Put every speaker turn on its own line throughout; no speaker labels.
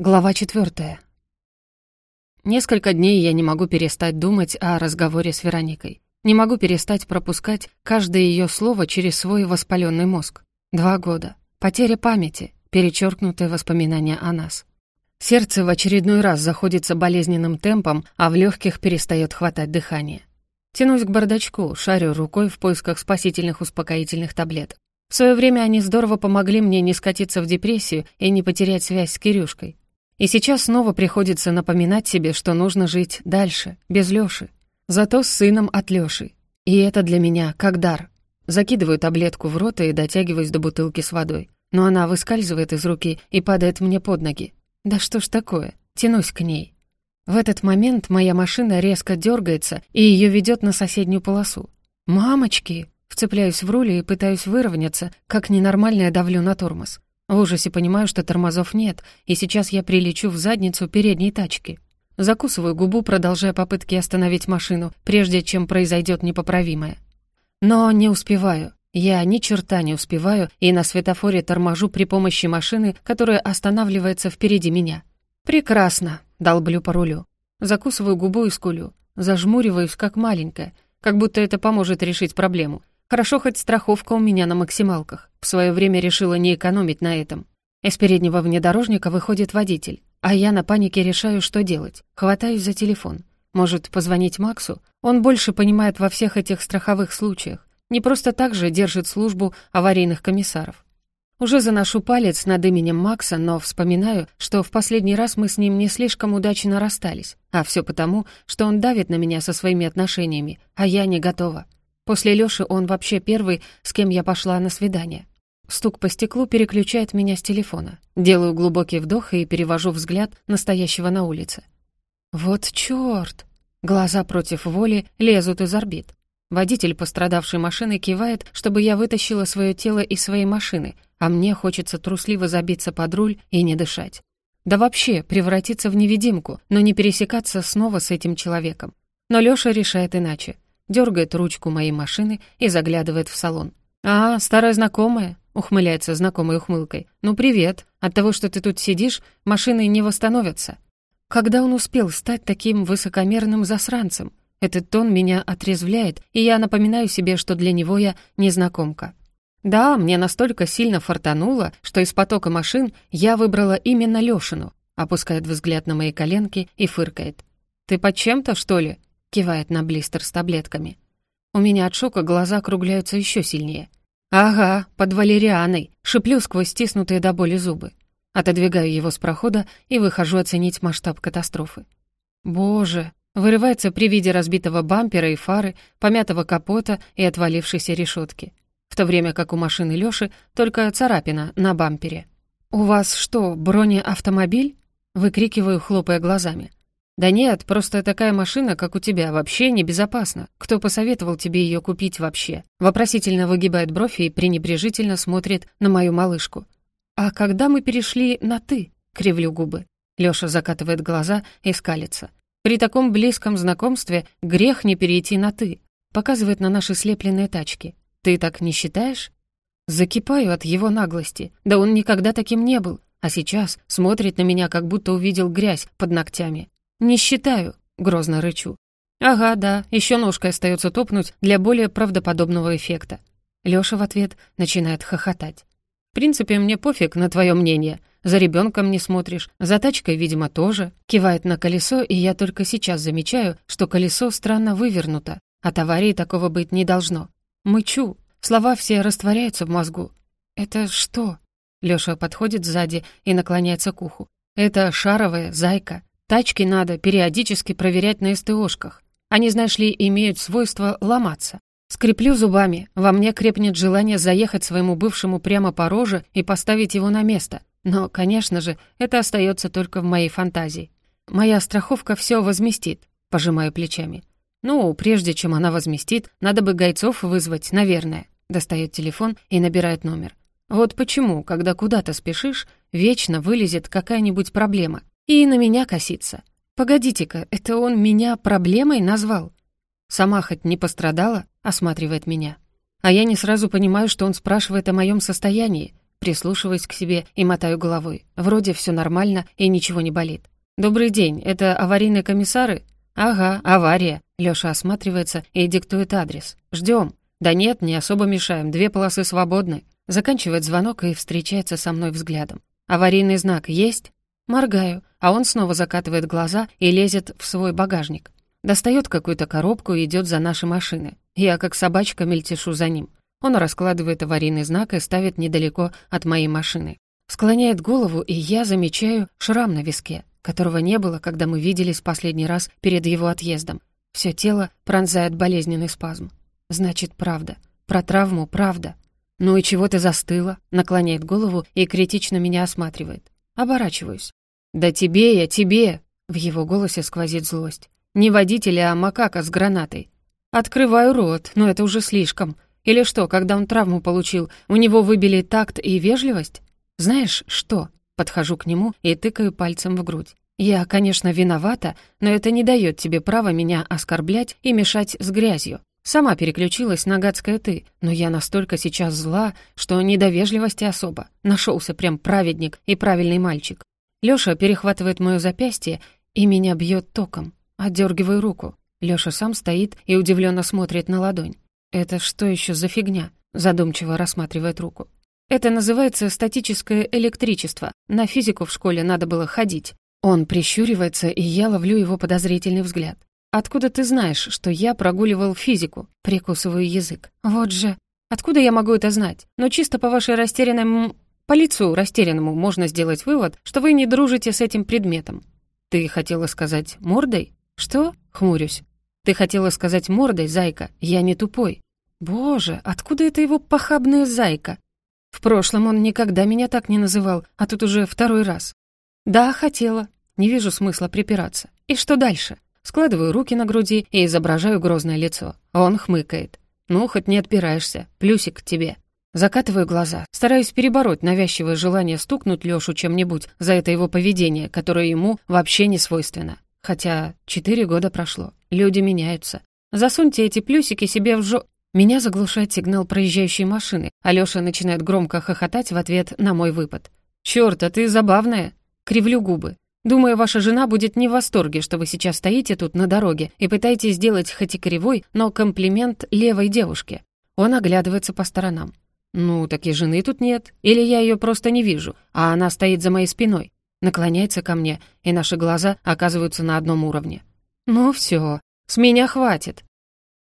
Глава четвертая. Несколько дней я не могу перестать думать о разговоре с Вероникой. Не могу перестать пропускать каждое ее слово через свой воспаленный мозг. Два года. Потеря памяти, перечеркнутые воспоминания о нас. Сердце в очередной раз заходится болезненным темпом, а в легких перестает хватать дыхание. Тянусь к бардачку, шарю рукой в поисках спасительных успокоительных таблеток. В свое время они здорово помогли мне не скатиться в депрессию и не потерять связь с Кирюшкой. И сейчас снова приходится напоминать себе, что нужно жить дальше, без Лёши. Зато с сыном от Лёши. И это для меня как дар. Закидываю таблетку в рот и дотягиваюсь до бутылки с водой. Но она выскальзывает из руки и падает мне под ноги. Да что ж такое? Тянусь к ней. В этот момент моя машина резко дергается и ее ведет на соседнюю полосу. «Мамочки!» Вцепляюсь в руль и пытаюсь выровняться, как ненормальная давлю на тормоз. В ужасе понимаю, что тормозов нет, и сейчас я прилечу в задницу передней тачки. Закусываю губу, продолжая попытки остановить машину, прежде чем произойдет непоправимое. Но не успеваю. Я ни черта не успеваю, и на светофоре торможу при помощи машины, которая останавливается впереди меня. «Прекрасно!» — долблю по рулю. Закусываю губу и скулю. Зажмуриваюсь, как маленькая, как будто это поможет решить проблему. Хорошо, хоть страховка у меня на максималках. В свое время решила не экономить на этом. Из переднего внедорожника выходит водитель, а я на панике решаю, что делать. Хватаюсь за телефон. Может, позвонить Максу? Он больше понимает во всех этих страховых случаях. Не просто так же держит службу аварийных комиссаров. Уже заношу палец над именем Макса, но вспоминаю, что в последний раз мы с ним не слишком удачно расстались, а все потому, что он давит на меня со своими отношениями, а я не готова. После Лёши он вообще первый, с кем я пошла на свидание. Стук по стеклу переключает меня с телефона. Делаю глубокий вдох и перевожу взгляд настоящего на улице. Вот чёрт! Глаза против воли лезут из орбит. Водитель пострадавшей машины кивает, чтобы я вытащила свое тело из своей машины, а мне хочется трусливо забиться под руль и не дышать. Да вообще превратиться в невидимку, но не пересекаться снова с этим человеком. Но Лёша решает иначе дергает ручку моей машины и заглядывает в салон. «А, старая знакомая», — ухмыляется знакомой ухмылкой. «Ну, привет. От того, что ты тут сидишь, машины не восстановятся». Когда он успел стать таким высокомерным засранцем? Этот тон меня отрезвляет, и я напоминаю себе, что для него я незнакомка. Да, мне настолько сильно фартануло, что из потока машин я выбрала именно Лёшину, опускает взгляд на мои коленки и фыркает. «Ты под чем-то, что ли?» Кивает на блистер с таблетками. У меня от шока глаза округляются еще сильнее. «Ага, под валерианой», шиплю сквозь стиснутые до боли зубы. Отодвигаю его с прохода и выхожу оценить масштаб катастрофы. «Боже!» Вырывается при виде разбитого бампера и фары, помятого капота и отвалившейся решетки. В то время как у машины Лёши только царапина на бампере. «У вас что, бронеавтомобиль?» Выкрикиваю, хлопая глазами. «Да нет, просто такая машина, как у тебя, вообще небезопасна. Кто посоветовал тебе ее купить вообще?» Вопросительно выгибает бровь и пренебрежительно смотрит на мою малышку. «А когда мы перешли на «ты»?» — кривлю губы. Лёша закатывает глаза и скалится. «При таком близком знакомстве грех не перейти на «ты». Показывает на наши слепленные тачки. «Ты так не считаешь?» Закипаю от его наглости. Да он никогда таким не был. А сейчас смотрит на меня, как будто увидел грязь под ногтями. «Не считаю», — грозно рычу. «Ага, да, еще ножкой остается топнуть для более правдоподобного эффекта». Лёша в ответ начинает хохотать. «В принципе, мне пофиг на твое мнение. За ребенком не смотришь, за тачкой, видимо, тоже». Кивает на колесо, и я только сейчас замечаю, что колесо странно вывернуто. От аварии такого быть не должно. Мычу. Слова все растворяются в мозгу. «Это что?» Лёша подходит сзади и наклоняется к уху. «Это шаровая зайка. Тачки надо периодически проверять на СТОшках. Они, знаешь ли, имеют свойство ломаться. Скреплю зубами, во мне крепнет желание заехать своему бывшему прямо по роже и поставить его на место. Но, конечно же, это остается только в моей фантазии. Моя страховка все возместит, пожимаю плечами. Ну, прежде чем она возместит, надо бы гайцов вызвать, наверное. Достает телефон и набирает номер. Вот почему, когда куда-то спешишь, вечно вылезет какая-нибудь проблема, и на меня косится. Погодите-ка, это он меня проблемой назвал? Сама хоть не пострадала, осматривает меня. А я не сразу понимаю, что он спрашивает о моем состоянии. прислушиваюсь к себе и мотаю головой. Вроде все нормально и ничего не болит. «Добрый день, это аварийные комиссары?» «Ага, авария». Лёша осматривается и диктует адрес. Ждем. «Да нет, не особо мешаем, две полосы свободны». Заканчивает звонок и встречается со мной взглядом. «Аварийный знак есть?» Моргаю, а он снова закатывает глаза и лезет в свой багажник. Достает какую-то коробку и идет за наши машины. Я, как собачка, мельтешу за ним. Он раскладывает аварийный знак и ставит недалеко от моей машины. Склоняет голову, и я замечаю шрам на виске, которого не было, когда мы виделись последний раз перед его отъездом. Все тело пронзает болезненный спазм. Значит, правда. Про травму правда. «Ну и чего ты застыла?» Наклоняет голову и критично меня осматривает. Оборачиваюсь. «Да тебе я, тебе!» В его голосе сквозит злость. «Не водитель, а макака с гранатой. Открываю рот, но это уже слишком. Или что, когда он травму получил, у него выбили такт и вежливость? Знаешь, что? Подхожу к нему и тыкаю пальцем в грудь. Я, конечно, виновата, но это не дает тебе права меня оскорблять и мешать с грязью. Сама переключилась на гадское «ты», но я настолько сейчас зла, что не до вежливости особо. Нашелся прям праведник и правильный мальчик. Лёша перехватывает моё запястье и меня бьет током. Отдергиваю руку. Лёша сам стоит и удивленно смотрит на ладонь. «Это что еще за фигня?» Задумчиво рассматривает руку. «Это называется статическое электричество. На физику в школе надо было ходить». Он прищуривается, и я ловлю его подозрительный взгляд. «Откуда ты знаешь, что я прогуливал физику?» Прикусываю язык. «Вот же. Откуда я могу это знать? Но чисто по вашей растерянной... По лицу растерянному можно сделать вывод, что вы не дружите с этим предметом. Ты хотела сказать мордой? Что? Хмурюсь. Ты хотела сказать мордой, зайка, я не тупой. Боже, откуда это его похабная зайка? В прошлом он никогда меня так не называл, а тут уже второй раз. Да, хотела. Не вижу смысла припираться. И что дальше? Складываю руки на груди и изображаю грозное лицо. Он хмыкает. Ну, хоть не отпираешься. Плюсик к тебе. Закатываю глаза, стараюсь перебороть навязчивое желание стукнуть Лёшу чем-нибудь за это его поведение, которое ему вообще не свойственно. Хотя четыре года прошло, люди меняются. Засуньте эти плюсики себе в жо... Меня заглушает сигнал проезжающей машины, а Лёша начинает громко хохотать в ответ на мой выпад. «Чёрт, а ты забавная!» Кривлю губы. Думаю, ваша жена будет не в восторге, что вы сейчас стоите тут на дороге и пытаетесь сделать хоть и кривой, но комплимент левой девушке. Он оглядывается по сторонам. «Ну, так и жены тут нет. Или я ее просто не вижу, а она стоит за моей спиной». Наклоняется ко мне, и наши глаза оказываются на одном уровне. «Ну все, с меня хватит».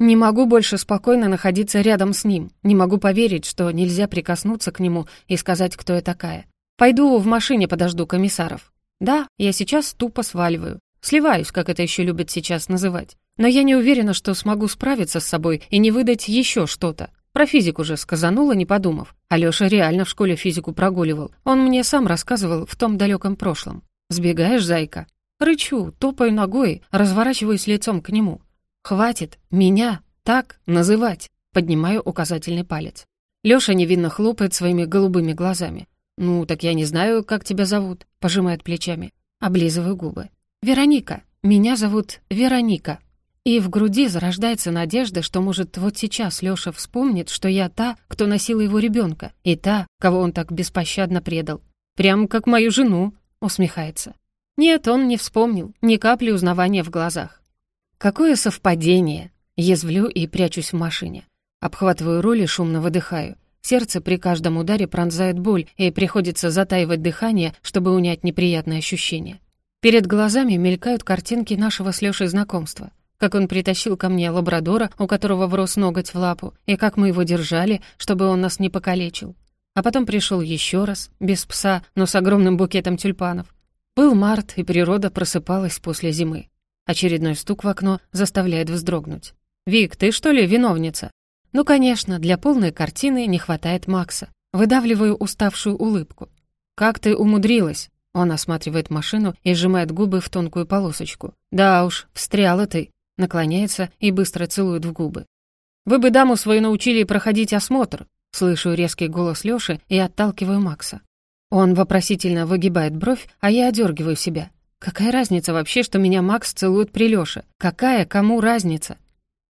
Не могу больше спокойно находиться рядом с ним. Не могу поверить, что нельзя прикоснуться к нему и сказать, кто я такая. Пойду в машине подожду комиссаров. Да, я сейчас тупо сваливаю. Сливаюсь, как это еще любят сейчас называть. Но я не уверена, что смогу справиться с собой и не выдать еще что-то. Про физику же сказанула, не подумав. Алёша реально в школе физику прогуливал. Он мне сам рассказывал в том далеком прошлом. «Сбегаешь, зайка?» Рычу, топаю ногой, разворачиваюсь лицом к нему. «Хватит меня так называть!» Поднимаю указательный палец. Лёша невинно хлопает своими голубыми глазами. «Ну, так я не знаю, как тебя зовут», — пожимает плечами. Облизываю губы. «Вероника. Меня зовут Вероника». И в груди зарождается надежда, что, может, вот сейчас Лёша вспомнит, что я та, кто носила его ребёнка, и та, кого он так беспощадно предал. «Прям как мою жену», — усмехается. Нет, он не вспомнил, ни капли узнавания в глазах. Какое совпадение! Язвлю и прячусь в машине. Обхватываю руль и шумно выдыхаю. Сердце при каждом ударе пронзает боль, и приходится затаивать дыхание, чтобы унять неприятные ощущения. Перед глазами мелькают картинки нашего с Лёшей знакомства — как он притащил ко мне лабрадора, у которого врос ноготь в лапу, и как мы его держали, чтобы он нас не покалечил. А потом пришел еще раз, без пса, но с огромным букетом тюльпанов. Был март, и природа просыпалась после зимы. Очередной стук в окно заставляет вздрогнуть. «Вик, ты что ли виновница?» Ну, конечно, для полной картины не хватает Макса. Выдавливаю уставшую улыбку. «Как ты умудрилась?» Он осматривает машину и сжимает губы в тонкую полосочку. «Да уж, встряла ты наклоняется и быстро целует в губы. «Вы бы даму свою научили проходить осмотр», слышу резкий голос Лёши и отталкиваю Макса. Он вопросительно выгибает бровь, а я одергиваю себя. Какая разница вообще, что меня Макс целует при Лёше? Какая кому разница?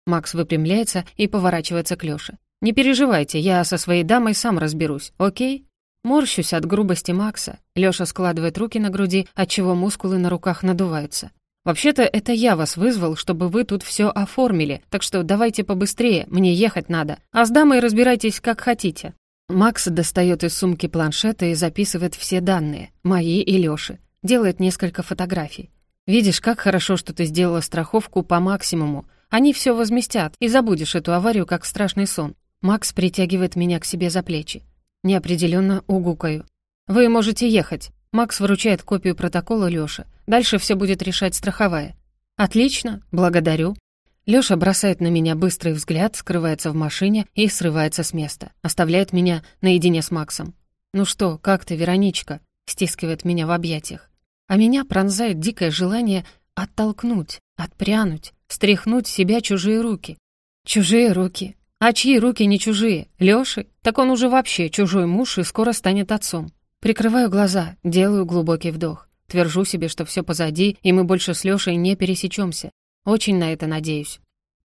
Макс выпрямляется и поворачивается к Лёше. «Не переживайте, я со своей дамой сам разберусь, окей?» Морщусь от грубости Макса. Лёша складывает руки на груди, отчего мускулы на руках надуваются. «Вообще-то это я вас вызвал, чтобы вы тут все оформили, так что давайте побыстрее, мне ехать надо, а с дамой разбирайтесь как хотите». Макс достает из сумки планшета и записывает все данные, мои и Лёши. Делает несколько фотографий. «Видишь, как хорошо, что ты сделала страховку по максимуму. Они все возместят, и забудешь эту аварию как страшный сон». Макс притягивает меня к себе за плечи. Неопределенно угукаю. «Вы можете ехать». Макс вручает копию протокола Лёше. Дальше все будет решать страховая. «Отлично, благодарю». Лёша бросает на меня быстрый взгляд, скрывается в машине и срывается с места. Оставляет меня наедине с Максом. «Ну что, как ты, Вероничка?» Стискивает меня в объятиях. А меня пронзает дикое желание оттолкнуть, отпрянуть, стряхнуть себя чужие руки. Чужие руки. А чьи руки не чужие? Лёши? Так он уже вообще чужой муж и скоро станет отцом. Прикрываю глаза, делаю глубокий вдох. Твержу себе, что все позади, и мы больше с Лёшей не пересечемся. Очень на это надеюсь.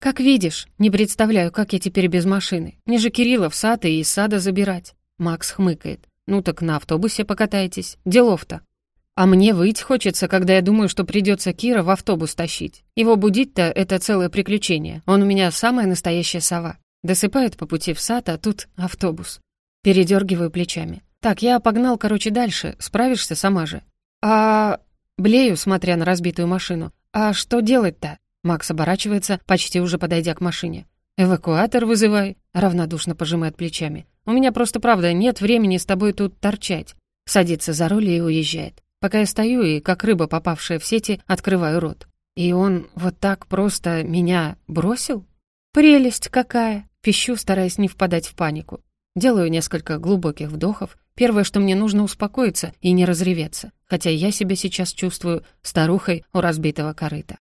«Как видишь, не представляю, как я теперь без машины. Мне же Кирилла в сад и из сада забирать». Макс хмыкает. «Ну так на автобусе покатайтесь. Делов-то». А мне выйти хочется, когда я думаю, что придется Кира в автобус тащить. Его будить-то — это целое приключение. Он у меня самая настоящая сова. Досыпает по пути в сад, а тут автобус. Передергиваю плечами. «Так, я погнал, короче, дальше. Справишься сама же». «А...» Блею, смотря на разбитую машину. «А что делать-то?» Макс оборачивается, почти уже подойдя к машине. «Эвакуатор вызывай», — равнодушно пожимает плечами. «У меня просто, правда, нет времени с тобой тут торчать». Садится за руль и уезжает. Пока я стою и, как рыба, попавшая в сети, открываю рот. И он вот так просто меня бросил? Прелесть какая! Пищу, стараясь не впадать в панику. Делаю несколько глубоких вдохов. Первое, что мне нужно успокоиться и не разреветься, хотя я себя сейчас чувствую старухой у разбитого корыта.